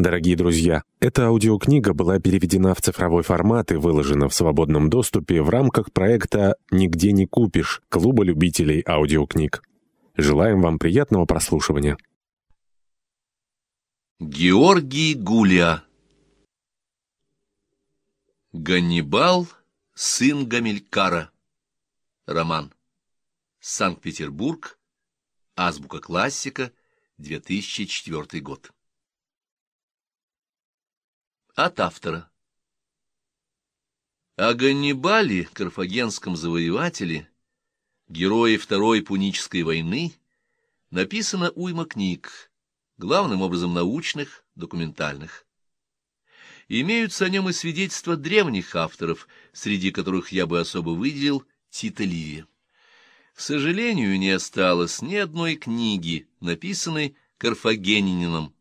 Дорогие друзья, эта аудиокнига была переведена в цифровой формат и выложена в свободном доступе в рамках проекта «Нигде не купишь» Клуба любителей аудиокниг. Желаем вам приятного прослушивания. Георгий Гуля. Ганнибал, сын Гамилькара Роман. Санкт-Петербург. Азбука классика. 2004 год от автора. О Ганнибале, карфагенском завоевателе, герое Второй Пунической войны, написано уйма книг, главным образом научных, документальных. Имеются о нем и свидетельства древних авторов, среди которых я бы особо выделил Тита Ливия. К сожалению, не осталось ни одной книги, написанной карфагенинином,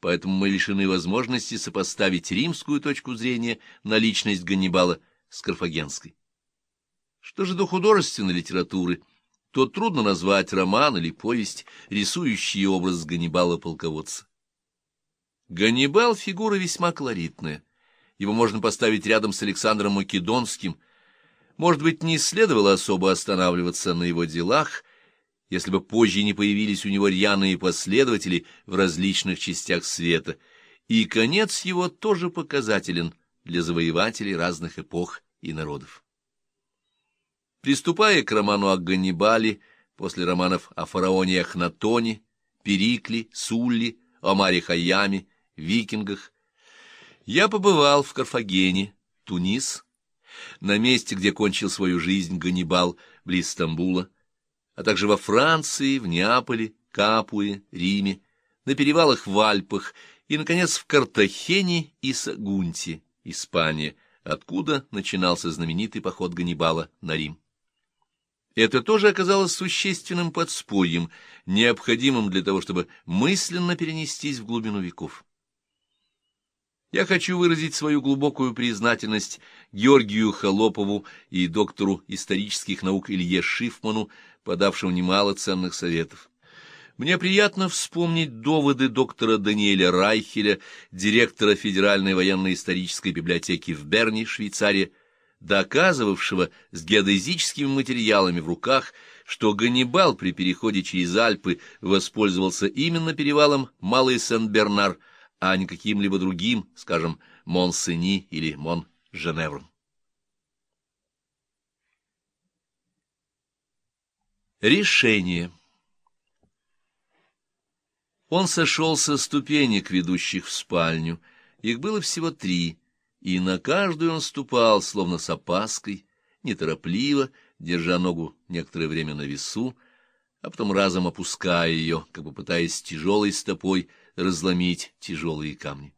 поэтому мы лишены возможности сопоставить римскую точку зрения на личность Ганнибала с карфагенской. Что же до художественной литературы, то трудно назвать роман или повесть, рисующий образ Ганнибала-полководца. Ганнибал — фигура весьма колоритная. Его можно поставить рядом с Александром Македонским. Может быть, не следовало особо останавливаться на его делах — если бы позже не появились у него рьяные последователи в различных частях света, и конец его тоже показателен для завоевателей разных эпох и народов. Приступая к роману о Ганнибале, после романов о фараоне Ахнатоне, Перикле, Сулли, Омаре Хайяме, викингах, я побывал в Карфагене, Тунис, на месте, где кончил свою жизнь Ганнибал, близ Стамбула, а также во Франции, в Неаполе, Капуе, Риме, на перевалах в Альпах и, наконец, в Картахене и Сагунте, Испания, откуда начинался знаменитый поход Ганнибала на Рим. Это тоже оказалось существенным подспорьем, необходимым для того, чтобы мысленно перенестись в глубину веков. Я хочу выразить свою глубокую признательность Георгию Холопову и доктору исторических наук Илье Шифману, подавшему немало ценных советов. Мне приятно вспомнить доводы доктора Даниэля Райхеля, директора Федеральной военно-исторической библиотеки в Берне, Швейцария, доказывавшего с геодезическими материалами в руках, что Ганнибал при переходе через Альпы воспользовался именно перевалом Малый Сен-Бернар, а не каким-либо другим, скажем, Мон-Сени или Мон-Женевром. Решение Он сошел со ступенек, ведущих в спальню. Их было всего три, и на каждую он ступал, словно с опаской, неторопливо, держа ногу некоторое время на весу, а потом разом опуская ее, как бы пытаясь тяжелой стопой разломить тяжелые камни.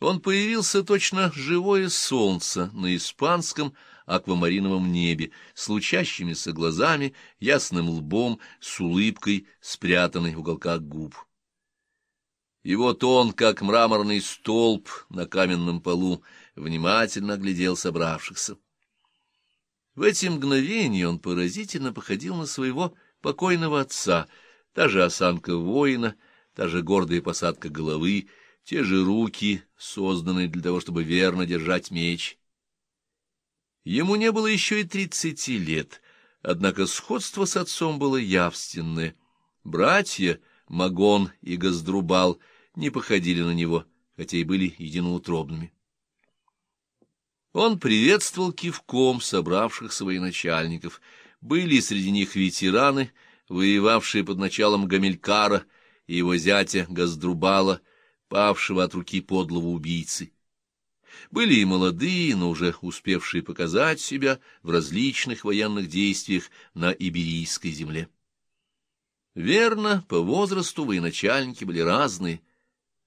Он появился точно живое солнце на испанском аквамариновом небе, с лучащимися глазами, ясным лбом, с улыбкой, спрятанной в уголках губ. И вот он, как мраморный столб на каменном полу, внимательно глядел собравшихся. В эти мгновения он поразительно походил на своего покойного отца, та же осанка воина, та же гордая посадка головы, те же руки, созданные для того, чтобы верно держать меч — Ему не было еще и тридцати лет, однако сходство с отцом было явственное. Братья Магон и Газдрубал не походили на него, хотя и были единоутробными. Он приветствовал кивком собравшихся военачальников. Были среди них ветераны, воевавшие под началом Гамилькара и его зятя Газдрубала, павшего от руки подлого убийцы. Были и молодые, но уже успевшие показать себя в различных военных действиях на Иберийской земле. Верно, по возрасту военачальники были разные,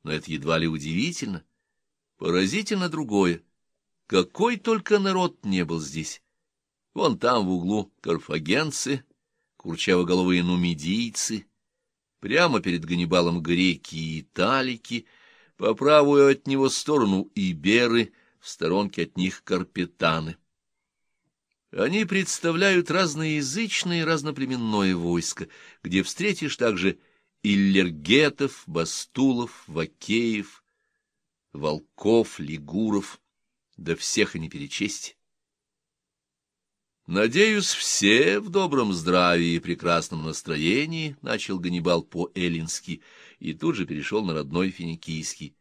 но это едва ли удивительно. Поразительно другое. Какой только народ не был здесь. Вон там в углу карфагенцы, курчавоголовые нумидийцы, прямо перед Ганнибалом греки и италики — по правую от него сторону иберы, в сторонке от них карпетаны. Они представляют разноязычное и разноплеменное войско, где встретишь также Иллергетов, Бастулов, Вакеев, Волков, Лигуров, да всех и не перечесть. «Надеюсь, все в добром здравии и прекрасном настроении», — начал Ганнибал по-эллински и тут же перешел на родной финикийский.